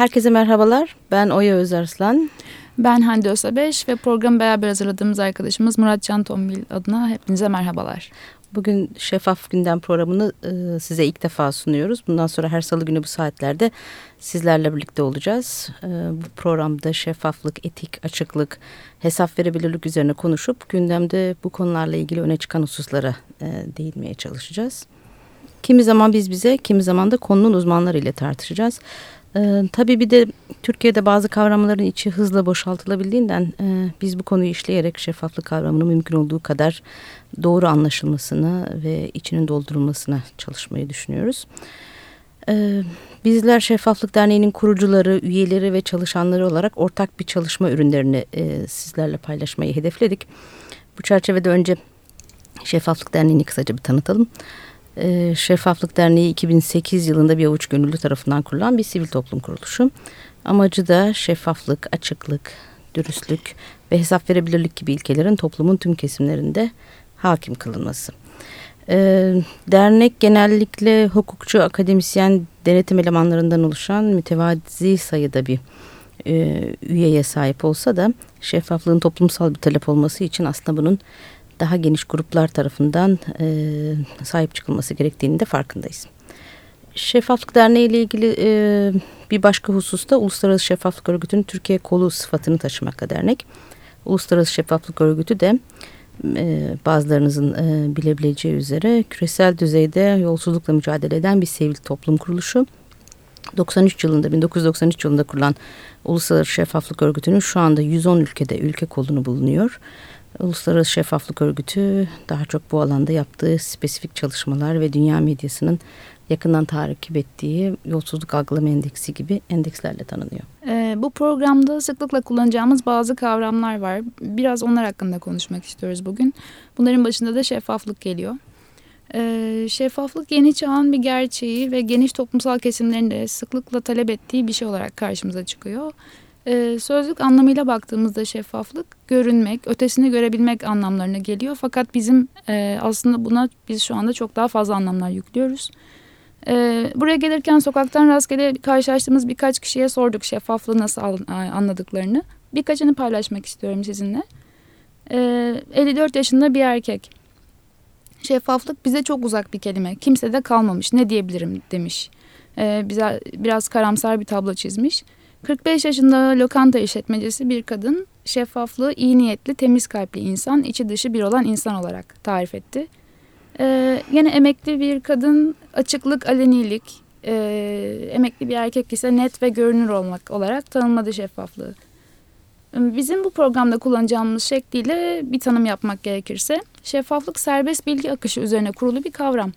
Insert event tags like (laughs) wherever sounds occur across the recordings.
Herkese merhabalar. Ben Oya Özarslan. Ben Hande Ösabeş ve programı beraber hazırladığımız arkadaşımız Murat Can Tombil adına hepinize merhabalar. Bugün Şeffaf Gündem programını e, size ilk defa sunuyoruz. Bundan sonra her salı günü bu saatlerde sizlerle birlikte olacağız. E, bu programda şeffaflık, etik, açıklık, hesap verebilirlik üzerine konuşup gündemde bu konularla ilgili öne çıkan hususlara e, değinmeye çalışacağız. Kimi zaman biz bize, kimi zaman da konunun uzmanları ile tartışacağız. Ee, tabii bir de Türkiye'de bazı kavramların içi hızla boşaltılabildiğinden e, biz bu konuyu işleyerek şeffaflık kavramının mümkün olduğu kadar doğru anlaşılmasını ve içinin doldurulmasına çalışmayı düşünüyoruz. Ee, bizler Şeffaflık Derneği'nin kurucuları, üyeleri ve çalışanları olarak ortak bir çalışma ürünlerini e, sizlerle paylaşmayı hedefledik. Bu çerçevede önce Şeffaflık Derneği'ni kısaca bir tanıtalım. Ee, Şeffaflık Derneği 2008 yılında bir avuç gönüllü tarafından kurulan bir sivil toplum kuruluşu. Amacı da şeffaflık, açıklık, dürüstlük ve hesap verebilirlik gibi ilkelerin toplumun tüm kesimlerinde hakim kılınması. Ee, dernek genellikle hukukçu, akademisyen, denetim elemanlarından oluşan mütevazi sayıda bir e, üyeye sahip olsa da şeffaflığın toplumsal bir talep olması için aslında bunun daha geniş gruplar tarafından e, sahip çıkılması gerektiğini de farkındayız. Şeffaflık Derneği ile ilgili e, bir başka hususta Uluslararası Şeffaflık Örgütü'nün Türkiye kolu sıfatını taşımakta dernek. Uluslararası Şeffaflık Örgütü de e, bazılarınızın e, bilebileceği üzere küresel düzeyde yolsuzlukla mücadele eden bir sivil toplum kuruluşu. 93 yılında 1993 yılında kurulan Uluslararası Şeffaflık Örgütü'nün şu anda 110 ülkede ülke kolunu bulunuyor. Uluslararası Şeffaflık Örgütü daha çok bu alanda yaptığı spesifik çalışmalar ve dünya medyasının yakından takip ettiği yolsuzluk algılama endeksi gibi endekslerle tanınıyor. Ee, bu programda sıklıkla kullanacağımız bazı kavramlar var. Biraz onlar hakkında konuşmak istiyoruz bugün. Bunların başında da şeffaflık geliyor. Ee, şeffaflık yeni çağın bir gerçeği ve geniş toplumsal kesimlerin de sıklıkla talep ettiği bir şey olarak karşımıza çıkıyor. Ee, sözlük anlamıyla baktığımızda şeffaflık görünmek, ötesini görebilmek anlamlarına geliyor. Fakat bizim e, aslında buna biz şu anda çok daha fazla anlamlar yüklüyoruz. Ee, buraya gelirken sokaktan rastgele karşılaştığımız birkaç kişiye sorduk şeffaflığı nasıl anladıklarını. Birkaçını paylaşmak istiyorum sizinle. 54 yaşında bir erkek. Şeffaflık bize çok uzak bir kelime. Kimse de kalmamış. Ne diyebilirim demiş. bize biraz karamsar bir tablo çizmiş. 45 yaşında lokanta işletmecisi bir kadın şeffaflığı iyi niyetli, temiz kalpli insan, içi dışı bir olan insan olarak tarif etti. Ee, yine emekli bir kadın açıklık, alenilik, e, emekli bir erkek ise net ve görünür olmak olarak tanımladı şeffaflığı. Bizim bu programda kullanacağımız şekliyle bir tanım yapmak gerekirse şeffaflık serbest bilgi akışı üzerine kurulu bir kavram.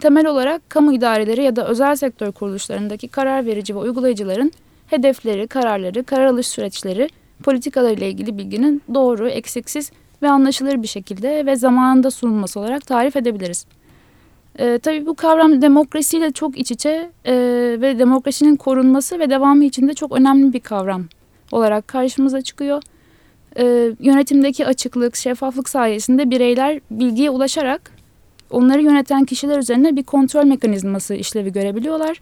Temel olarak kamu idareleri ya da özel sektör kuruluşlarındaki karar verici ve uygulayıcıların hedefleri, kararları, karar alış süreçleri, politikalarıyla ilgili bilginin doğru, eksiksiz ve anlaşılır bir şekilde ve zamanında sunulması olarak tarif edebiliriz. E, tabii bu kavram demokrasiyle çok iç içe e, ve demokrasinin korunması ve devamı için de çok önemli bir kavram olarak karşımıza çıkıyor. E, yönetimdeki açıklık, şeffaflık sayesinde bireyler bilgiye ulaşarak onları yöneten kişiler üzerine bir kontrol mekanizması işlevi görebiliyorlar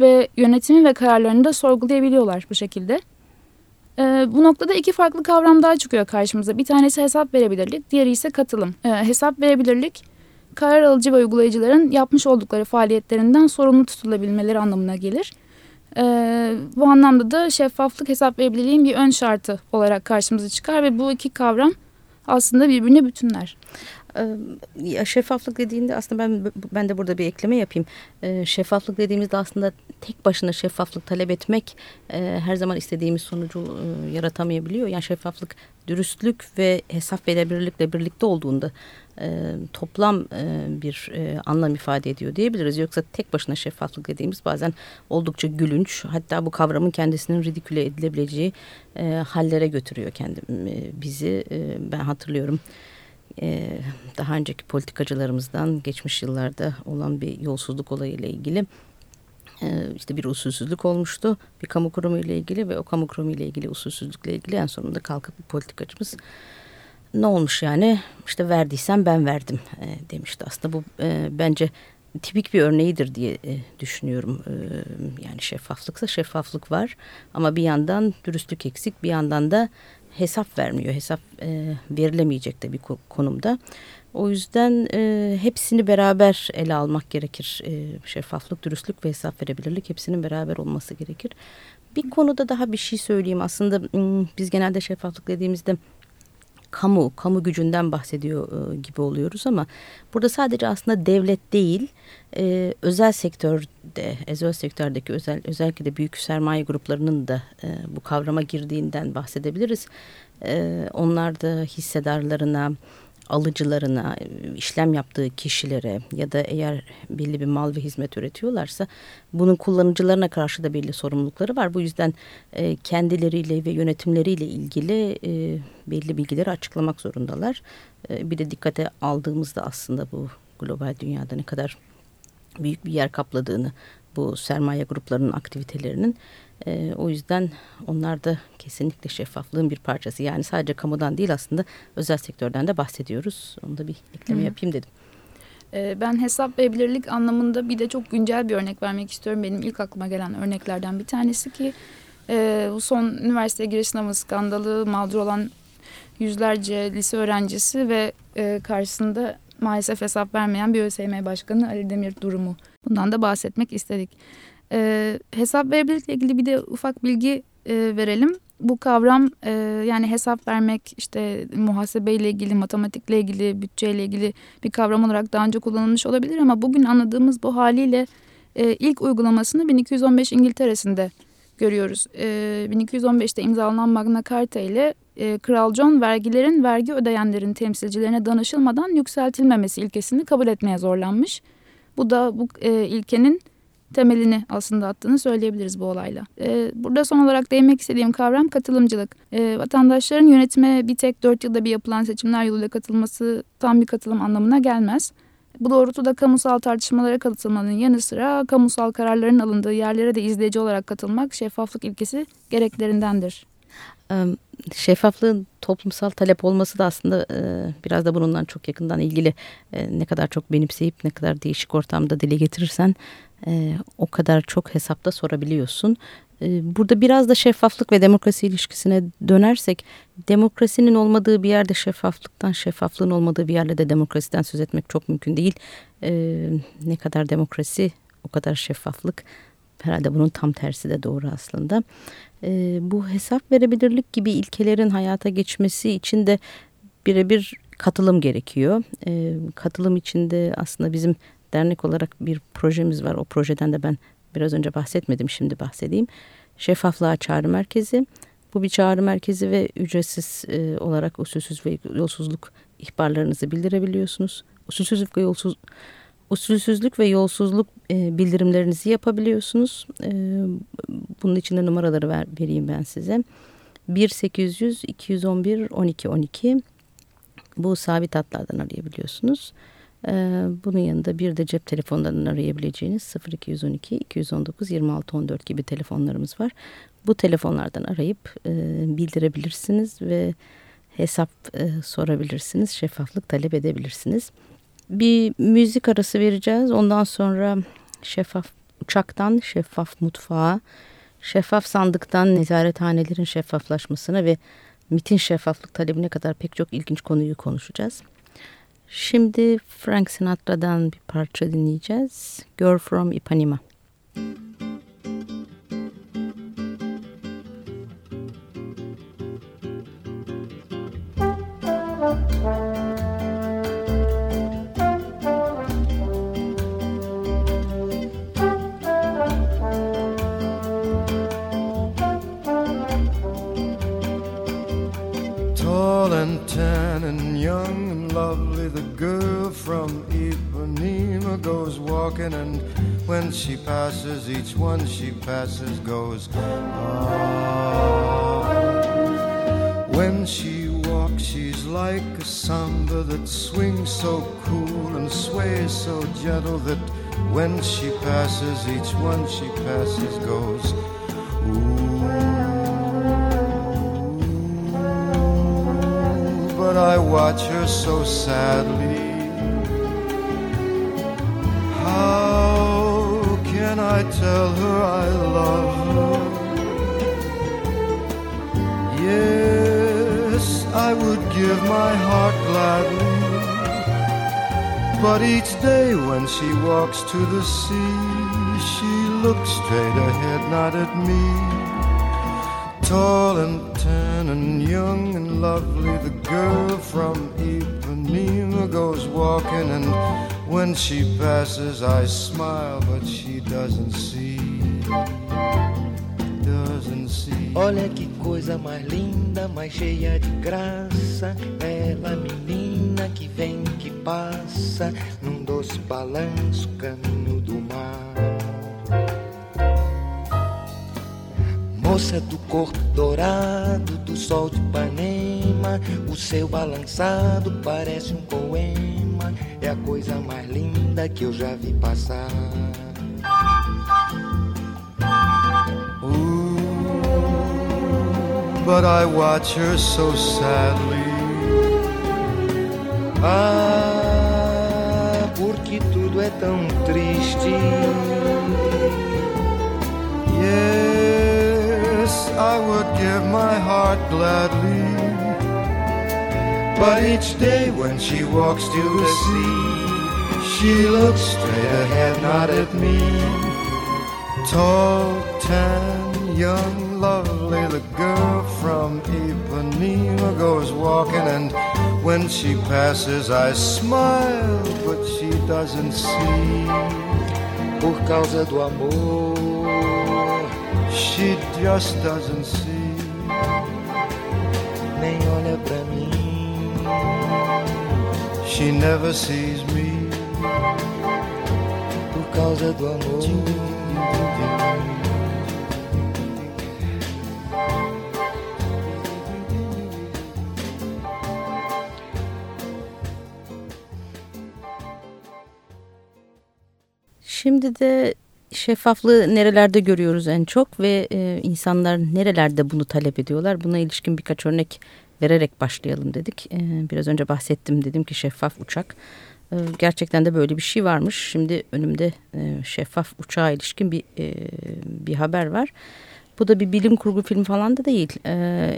ve yönetimi ve kararlarını da sorgulayabiliyorlar bu şekilde. Ee, bu noktada iki farklı kavram daha çıkıyor karşımıza. Bir tanesi hesap verebilirlik, diğeri ise katılım. Ee, hesap verebilirlik, karar alıcı ve uygulayıcıların yapmış oldukları faaliyetlerinden sorumlu tutulabilmeleri anlamına gelir. Ee, bu anlamda da şeffaflık hesap verebilirliğin bir ön şartı olarak karşımıza çıkar ve bu iki kavram aslında birbirine bütünler. Ya şeffaflık dediğinde aslında ben ben de burada bir ekleme yapayım. Şeffaflık dediğimizde aslında tek başına şeffaflık talep etmek her zaman istediğimiz sonucu yaratamayabiliyor. Yani şeffaflık dürüstlük ve hesap verebilirlikle birlikte olduğunda toplam bir anlam ifade ediyor diyebiliriz. Yoksa tek başına şeffaflık dediğimiz bazen oldukça gülünç hatta bu kavramın kendisinin ridiküle edilebileceği hallere götürüyor kendi bizi. Ben hatırlıyorum e, daha önceki politikacılarımızdan geçmiş yıllarda olan bir yolsuzluk olayıyla ilgili e, işte bir usulsüzlük olmuştu bir kamu kurumu ile ilgili ve o kamu kurumu ile ilgili usulsüzlükle ilgili en sonunda kalkıp bir politikacımız ne olmuş yani işte verdiysem ben verdim e, demişti. Aslında bu e, bence tipik bir örneğidir diye e, düşünüyorum. E, yani şeffaflıksa şeffaflık var ama bir yandan dürüstlük eksik bir yandan da hesap vermiyor. Hesap e, verilemeyecek de bir konumda. O yüzden e, hepsini beraber ele almak gerekir. E, şeffaflık, dürüstlük ve hesap verebilirlik hepsinin beraber olması gerekir. Bir konuda daha bir şey söyleyeyim. Aslında biz genelde şeffaflık dediğimizde kamu, kamu gücünden bahsediyor e, gibi oluyoruz ama burada sadece aslında devlet değil, e, özel sektörde, özel sektördeki özel özellikle de büyük sermaye gruplarının da e, bu kavrama girdiğinden bahsedebiliriz. Onlar da hissedarlarına, alıcılarına, işlem yaptığı kişilere ya da eğer belli bir mal ve hizmet üretiyorlarsa bunun kullanıcılarına karşı da belli sorumlulukları var. Bu yüzden e, kendileriyle ve yönetimleriyle ilgili e, belli bilgileri açıklamak zorundalar. E, bir de dikkate aldığımızda aslında bu global dünyada ne kadar büyük bir yer kapladığını bu sermaye gruplarının aktivitelerinin e, o yüzden onlar da kesinlikle şeffaflığın bir parçası. Yani sadece kamudan değil aslında özel sektörden de bahsediyoruz. Onu da bir ekleme Hı. yapayım dedim. E, ben hesap verebilirlik anlamında bir de çok güncel bir örnek vermek istiyorum. Benim ilk aklıma gelen örneklerden bir tanesi ki e, bu son üniversite giriş sınavı skandalı mağdur olan yüzlerce lise öğrencisi ve e, karşısında maalesef hesap vermeyen bir ÖSYM Başkanı Ali Demir durumu. Bundan da bahsetmek istedik. E, hesap verebilirlikle ilgili bir de ufak bilgi e, verelim. Bu kavram e, yani hesap vermek işte muhasebeyle ilgili, matematikle ilgili, bütçeyle ilgili bir kavram olarak daha önce kullanılmış olabilir ama bugün anladığımız bu haliyle e, ilk uygulamasını 1215 İngiltere'sinde görüyoruz. E, 1215'te imzalanan Magna Carta ile e, Kral John vergilerin vergi ödeyenlerin temsilcilerine danışılmadan yükseltilmemesi ilkesini kabul etmeye zorlanmış. Bu da bu e, ilkenin temelini aslında attığını söyleyebiliriz bu olayla. Ee, burada son olarak değinmek istediğim kavram katılımcılık. Ee, vatandaşların yönetime bir tek dört yılda bir yapılan seçimler yoluyla katılması tam bir katılım anlamına gelmez. Bu doğrultuda kamusal tartışmalara katılmanın yanı sıra kamusal kararların alındığı yerlere de izleyici olarak katılmak şeffaflık ilkesi gereklerindendir. Şeffaflığın toplumsal talep olması da aslında biraz da bununla çok yakından ilgili. Ne kadar çok benimseyip ne kadar değişik ortamda dile getirirsen e, o kadar çok hesapta sorabiliyorsun. E, burada biraz da şeffaflık ve demokrasi ilişkisine dönersek demokrasinin olmadığı bir yerde şeffaflıktan, şeffaflığın olmadığı bir yerde de demokrasiden söz etmek çok mümkün değil. E, ne kadar demokrasi o kadar şeffaflık. Herhalde bunun tam tersi de doğru aslında. E, bu hesap verebilirlik gibi ilkelerin hayata geçmesi için de birebir katılım gerekiyor. E, katılım içinde aslında bizim dernek olarak bir projemiz var. O projeden de ben biraz önce bahsetmedim şimdi bahsedeyim. Şeffaflığa Çağrı Merkezi. Bu bir çağrı merkezi ve ücretsiz e, olarak usulsüz ve yolsuzluk ihbarlarınızı bildirebiliyorsunuz. Usulsüzlük ve yolsuz usulsüzlük ve yolsuzluk e, bildirimlerinizi yapabiliyorsunuz. E, bunun için de numaraları ver, vereyim ben size. 1 800 211 12 12 bu sabit hatlardan arayabiliyorsunuz. Ee, bunun yanında bir de cep telefonlarından arayabileceğiniz 0212 219 26 14 gibi telefonlarımız var. Bu telefonlardan arayıp e, bildirebilirsiniz ve hesap e, sorabilirsiniz, şeffaflık talep edebilirsiniz. Bir müzik arası vereceğiz. Ondan sonra şeffaf uçaktan şeffaf mutfağa, şeffaf sandıktan nezarethanelerin şeffaflaşmasına ve MIT'in şeffaflık talebine kadar pek çok ilginç konuyu konuşacağız. Şimdi Frank Sinatra'dan bir parça dinleyeceğiz. Girl from Ipanema. Tall passes goes. Ah. When she walks, she's like a samba that swings so cool and sways so gentle that when she passes, each one she passes goes. Ooh, but I watch her so sadly. Can I tell her I love her? Yes, I would give my heart gladly. But each day when she walks to the sea, she looks straight ahead, not at me. Tall and tan and young and lovely, the girl from Ipanema goes walking, and when she passes, I smile, but she doesn't see. Doesn't see. Olha que coisa mais linda, mais cheia de graça. Bela menina que vem, que passa, num doce balanço, caminho do mar. Moça do corpo dourado do sol de Ipanema, o seu balançado parece um poema, é a coisa mais linda que eu já vi passar. Ooh, but I watch her so sadly. Ah, porque tudo é tão triste. Yes, I would give my heart gladly. But each day when she walks to the sea, she looks straight ahead, not at me. Tall, tan, young, lovely, the girl from Ipanema goes walking, and when she passes, I smile, but she doesn't see. Por causa do amor, She just doesn't see. nem olha pra mim. She never sees me. Por causa do amor. Şimdi de şeffaflığı nerelerde görüyoruz en çok ve e, insanlar nerelerde bunu talep ediyorlar? Buna ilişkin birkaç örnek vererek başlayalım dedik. E, biraz önce bahsettim dedim ki şeffaf uçak. E, gerçekten de böyle bir şey varmış. Şimdi önümde e, şeffaf uçağa ilişkin bir e, bir haber var. Bu da bir bilim kurgu filmi falan da değil. E,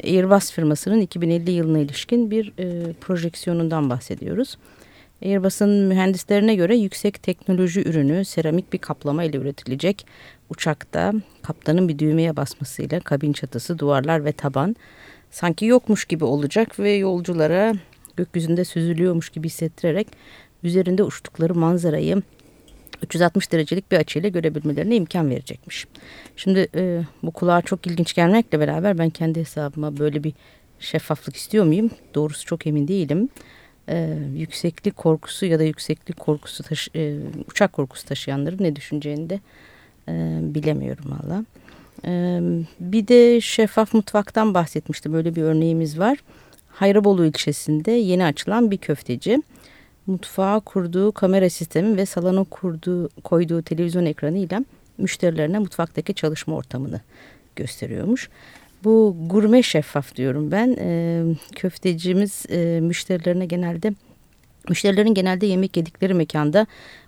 Airbus firmasının 2050 yılına ilişkin bir e, projeksiyonundan bahsediyoruz. Airbus'un mühendislerine göre yüksek teknoloji ürünü seramik bir kaplama ile üretilecek uçakta kaptanın bir düğmeye basmasıyla kabin çatısı, duvarlar ve taban sanki yokmuş gibi olacak ve yolculara gökyüzünde süzülüyormuş gibi hissettirerek üzerinde uçtukları manzarayı 360 derecelik bir açıyla görebilmelerine imkan verecekmiş. Şimdi e, bu kulağa çok ilginç gelmekle beraber ben kendi hesabıma böyle bir şeffaflık istiyor muyum? Doğrusu çok emin değilim e, yükseklik korkusu ya da yükseklik korkusu taşı, e, uçak korkusu taşıyanların ne düşüneceğini de e, bilemiyorum valla. Bir de şeffaf mutfaktan bahsetmiştim. Böyle bir örneğimiz var. Hayrabolu ilçesinde yeni açılan bir köfteci. Mutfağa kurduğu kamera sistemi ve salona kurduğu, koyduğu televizyon ekranıyla müşterilerine mutfaktaki çalışma ortamını gösteriyormuş. Bu gurme şeffaf diyorum ben. Köftecimiz müşterilerine genelde müşterilerin genelde yemek yedikleri mekanda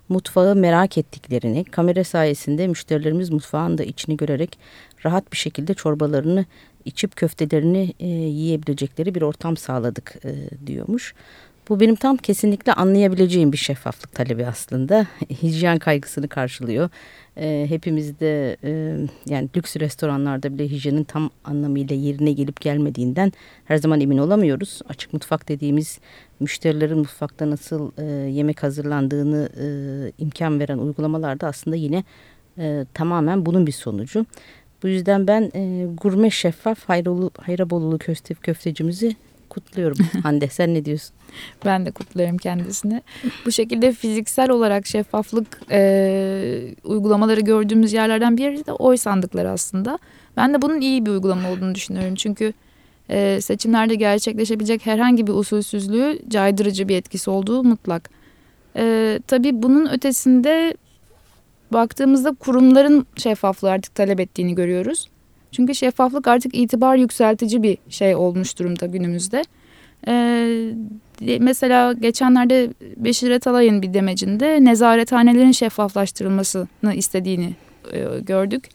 mutfağı merak ettiklerini, kamera sayesinde müşterilerimiz mutfağın da içini görerek rahat bir şekilde çorbalarını içip köftelerini e, yiyebilecekleri bir ortam sağladık e, diyormuş. Bu benim tam kesinlikle anlayabileceğim bir şeffaflık talebi aslında. (laughs) Hijyen kaygısını karşılıyor. E, hepimizde e, yani lüks restoranlarda bile hijyenin tam anlamıyla yerine gelip gelmediğinden her zaman emin olamıyoruz. Açık mutfak dediğimiz müşterilerin mutfakta nasıl e, yemek hazırlandığını e, imkan veren uygulamalarda aslında yine e, tamamen bunun bir sonucu. Bu yüzden ben e, gurme şeffaf Hayrolu, Hayrabolulu köfte, köftecimizi kutluyorum. (laughs) Hande sen ne diyorsun? Ben de kutlarım kendisini. Bu şekilde fiziksel olarak şeffaflık e, uygulamaları gördüğümüz yerlerden biri de oy sandıkları aslında. Ben de bunun iyi bir uygulama olduğunu düşünüyorum. Çünkü e, seçimlerde gerçekleşebilecek herhangi bir usulsüzlüğü caydırıcı bir etkisi olduğu mutlak. E, tabii bunun ötesinde baktığımızda kurumların şeffaflığı artık talep ettiğini görüyoruz. Çünkü şeffaflık artık itibar yükseltici bir şey olmuş durumda günümüzde. Ee, mesela geçenlerde Beşir Atalay'ın bir demecinde nezarethanelerin şeffaflaştırılmasını istediğini e, gördük.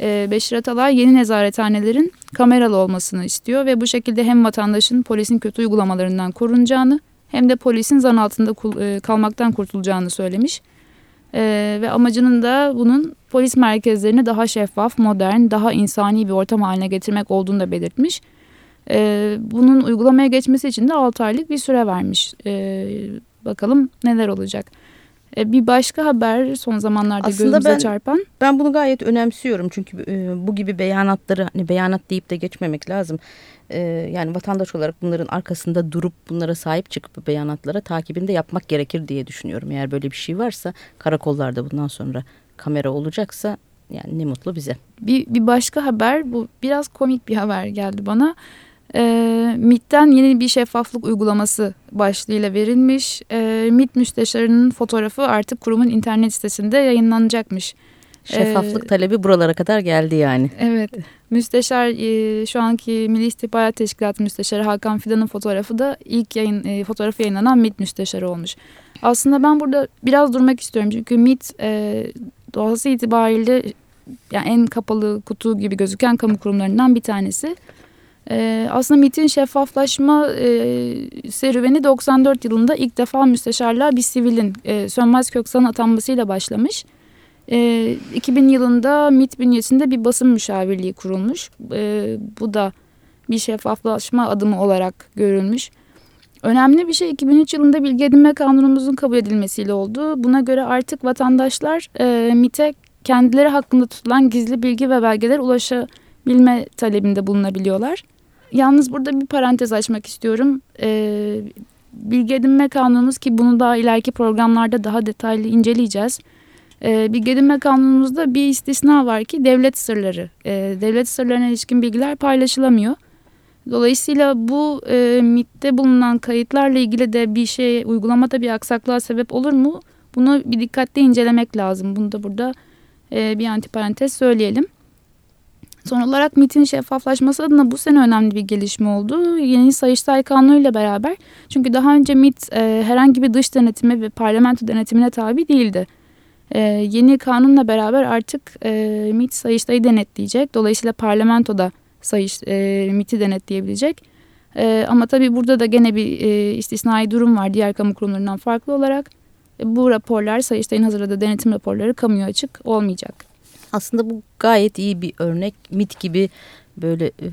E, Beşir Atalay yeni nezarethanelerin kameralı olmasını istiyor ve bu şekilde hem vatandaşın polisin kötü uygulamalarından korunacağını hem de polisin zan altında e, kalmaktan kurtulacağını söylemiş. E, ve amacının da bunun polis merkezlerini daha şeffaf, modern, daha insani bir ortam haline getirmek olduğunu da belirtmiş. E, bunun uygulamaya geçmesi için de 6 aylık bir süre vermiş. E, bakalım neler olacak. E, bir başka haber son zamanlarda Aslında gözümüze ben, çarpan. Ben bunu gayet önemsiyorum çünkü e, bu gibi beyanatları hani beyanat deyip de geçmemek lazım. E, yani vatandaş olarak bunların arkasında durup bunlara sahip çıkıp beyanatlara takibinde yapmak gerekir diye düşünüyorum. Eğer böyle bir şey varsa karakollarda bundan sonra kamera olacaksa yani ne mutlu bize. Bir, bir başka haber bu biraz komik bir haber geldi bana. E, MIT'ten yeni bir şeffaflık uygulaması başlığıyla verilmiş. E, MIT müsteşarının fotoğrafı artık kurumun internet sitesinde yayınlanacakmış. Şeffaflık ee, talebi buralara kadar geldi yani. Evet. Müsteşar e, şu anki Milli İstihbarat Teşkilatı Müsteşarı Hakan Fidan'ın fotoğrafı da ilk yayın e, fotoğrafı yayınlanan MIT müsteşarı olmuş. Aslında ben burada biraz durmak istiyorum çünkü MIT e, doğası itibariyle yani en kapalı kutu gibi gözüken kamu kurumlarından bir tanesi. Ee, aslında MIT'in şeffaflaşma e, serüveni 94 yılında ilk defa müsteşarlığa bir sivilin e, Sönmez Köksal'ın atanmasıyla başlamış. E, 2000 yılında MIT bünyesinde bir basın müşavirliği kurulmuş. E, bu da bir şeffaflaşma adımı olarak görülmüş. Önemli bir şey 2003 yılında bilgi edinme kanunumuzun kabul edilmesiyle oldu. Buna göre artık vatandaşlar e, MIT'e kendileri hakkında tutulan gizli bilgi ve belgeler ulaşabilme talebinde bulunabiliyorlar. Yalnız burada bir parantez açmak istiyorum. Ee, bilgi edinme kanunumuz ki bunu daha ileriki programlarda daha detaylı inceleyeceğiz. Ee, bilgi edinme kanunumuzda bir istisna var ki devlet sırları. Ee, devlet sırlarına ilişkin bilgiler paylaşılamıyor. Dolayısıyla bu e, MIT'te bulunan kayıtlarla ilgili de bir şey uygulamada bir aksaklığa sebep olur mu? Bunu bir dikkatle incelemek lazım. Bunu da burada e, bir antiparantez söyleyelim. Son olarak MIT'in şeffaflaşması adına bu sene önemli bir gelişme oldu. Yeni Sayıştay Kanunu ile beraber. Çünkü daha önce MIT e, herhangi bir dış denetimi ve parlamento denetimine tabi değildi. E, yeni kanunla beraber artık e, MIT Sayıştay'ı denetleyecek. Dolayısıyla parlamento da Sayış, e, MIT'i denetleyebilecek. E, ama tabii burada da gene bir e, istisnai durum var diğer kamu kurumlarından farklı olarak. E, bu raporlar Sayıştay'ın hazırladığı denetim raporları kamuya açık olmayacak. Aslında bu gayet iyi bir örnek. MIT gibi böyle e,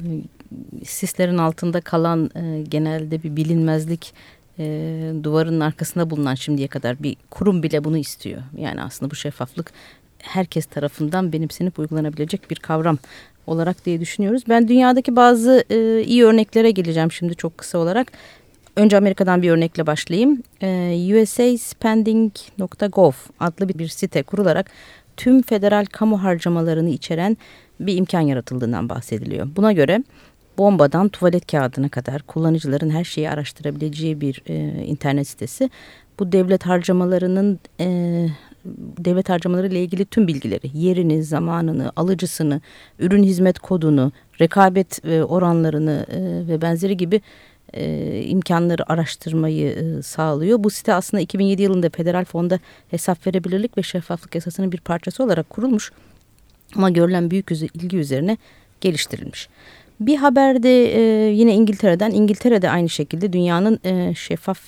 sislerin altında kalan e, genelde bir bilinmezlik e, duvarının arkasında bulunan şimdiye kadar bir kurum bile bunu istiyor. Yani aslında bu şeffaflık herkes tarafından benimsenip uygulanabilecek bir kavram olarak diye düşünüyoruz. Ben dünyadaki bazı e, iyi örneklere geleceğim şimdi çok kısa olarak. Önce Amerika'dan bir örnekle başlayayım. E, USAspending.gov adlı bir site kurularak tüm federal kamu harcamalarını içeren bir imkan yaratıldığından bahsediliyor. Buna göre bombadan tuvalet kağıdına kadar kullanıcıların her şeyi araştırabileceği bir e, internet sitesi. Bu devlet harcamalarının e, devlet harcamaları ile ilgili tüm bilgileri, yerini, zamanını, alıcısını, ürün hizmet kodunu, rekabet e, oranlarını e, ve benzeri gibi e, imkanları araştırmayı e, sağlıyor. Bu site aslında 2007 yılında federal fonda hesap verebilirlik ve şeffaflık esasının bir parçası olarak kurulmuş. Ama görülen büyük ilgi üzerine geliştirilmiş. Bir haberde e, yine İngiltere'den, İngiltere'de aynı şekilde dünyanın e, şeffaf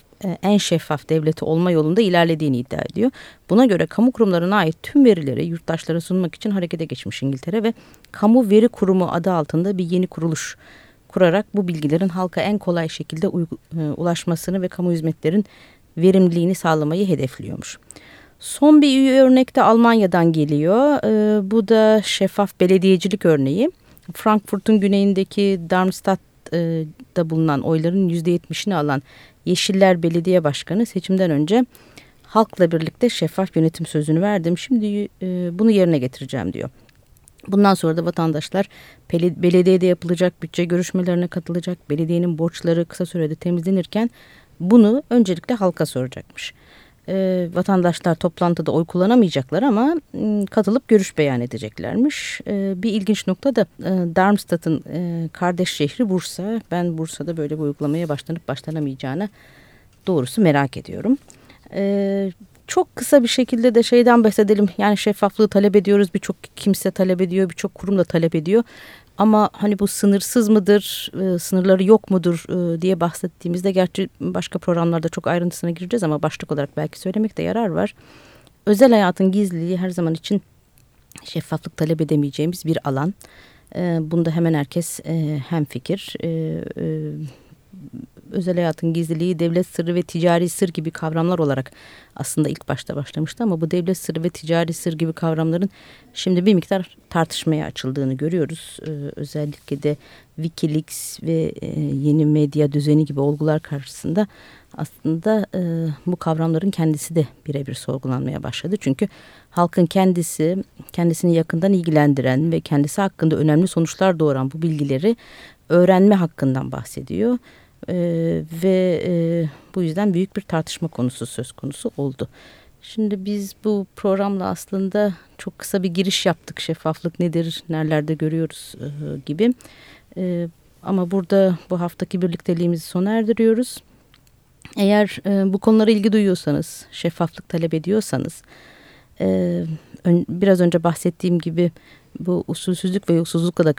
en şeffaf devleti olma yolunda ilerlediğini iddia ediyor. Buna göre kamu kurumlarına ait tüm verileri yurttaşlara sunmak için harekete geçmiş İngiltere ve Kamu Veri Kurumu adı altında bir yeni kuruluş kurarak bu bilgilerin halka en kolay şekilde e, ulaşmasını ve kamu hizmetlerin verimliliğini sağlamayı hedefliyormuş. Son bir örnek de Almanya'dan geliyor. E, bu da şeffaf belediyecilik örneği. Frankfurt'un güneyindeki Darmstadt'da bulunan oyların %70'ini alan Yeşiller Belediye Başkanı seçimden önce halkla birlikte şeffaf yönetim sözünü verdim. Şimdi e, bunu yerine getireceğim diyor. Bundan sonra da vatandaşlar belediyede yapılacak bütçe görüşmelerine katılacak. Belediyenin borçları kısa sürede temizlenirken bunu öncelikle halka soracakmış. E, vatandaşlar toplantıda oy kullanamayacaklar ama e, katılıp görüş beyan edeceklermiş. E, bir ilginç nokta da e, Darmstadt'ın e, kardeş şehri Bursa. Ben Bursa'da böyle bir uygulamaya başlanıp başlanamayacağını doğrusu merak ediyorum. E, çok kısa bir şekilde de şeyden bahsedelim. Yani şeffaflığı talep ediyoruz. Birçok kimse talep ediyor, birçok kurum da talep ediyor. Ama hani bu sınırsız mıdır, e, sınırları yok mudur e, diye bahsettiğimizde gerçi başka programlarda çok ayrıntısına gireceğiz ama başlık olarak belki söylemekte yarar var. Özel hayatın gizliliği her zaman için şeffaflık talep edemeyeceğimiz bir alan. E, bunda hemen herkes hem fikir. Özel hayatın gizliliği, devlet sırrı ve ticari sır gibi kavramlar olarak aslında ilk başta başlamıştı ama bu devlet sırrı ve ticari sır gibi kavramların şimdi bir miktar tartışmaya açıldığını görüyoruz. Ee, özellikle de Wikileaks ve e, yeni medya düzeni gibi olgular karşısında aslında e, bu kavramların kendisi de birebir sorgulanmaya başladı. Çünkü halkın kendisi, kendisini yakından ilgilendiren ve kendisi hakkında önemli sonuçlar doğuran bu bilgileri öğrenme hakkından bahsediyor. Ee, ve e, bu yüzden büyük bir tartışma konusu söz konusu oldu. Şimdi biz bu programla aslında çok kısa bir giriş yaptık. Şeffaflık nedir, nerelerde görüyoruz e, gibi. E, ama burada bu haftaki birlikteliğimizi sona erdiriyoruz. Eğer e, bu konulara ilgi duyuyorsanız, şeffaflık talep ediyorsanız, e, biraz önce bahsettiğim gibi bu usulsüzlük ve yolsuzlukla da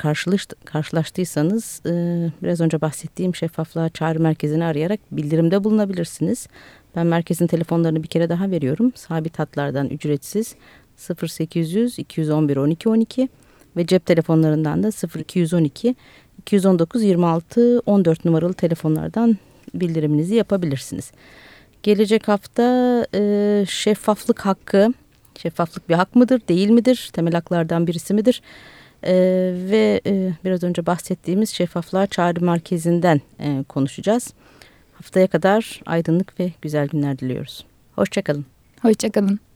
karşılaştıysanız e, biraz önce bahsettiğim şeffaflığa çağrı merkezini arayarak bildirimde bulunabilirsiniz. Ben merkezin telefonlarını bir kere daha veriyorum. Sabit hatlardan ücretsiz 0800 211 12 12 ve cep telefonlarından da 0212 219 26 14 numaralı telefonlardan bildiriminizi yapabilirsiniz. Gelecek hafta e, şeffaflık hakkı Şeffaflık bir hak mıdır, değil midir? Temel haklardan birisi midir? Ee, ve e, biraz önce bahsettiğimiz şeffaflığa çağrı merkezinden e, konuşacağız. Haftaya kadar aydınlık ve güzel günler diliyoruz. Hoşçakalın. Hoşçakalın.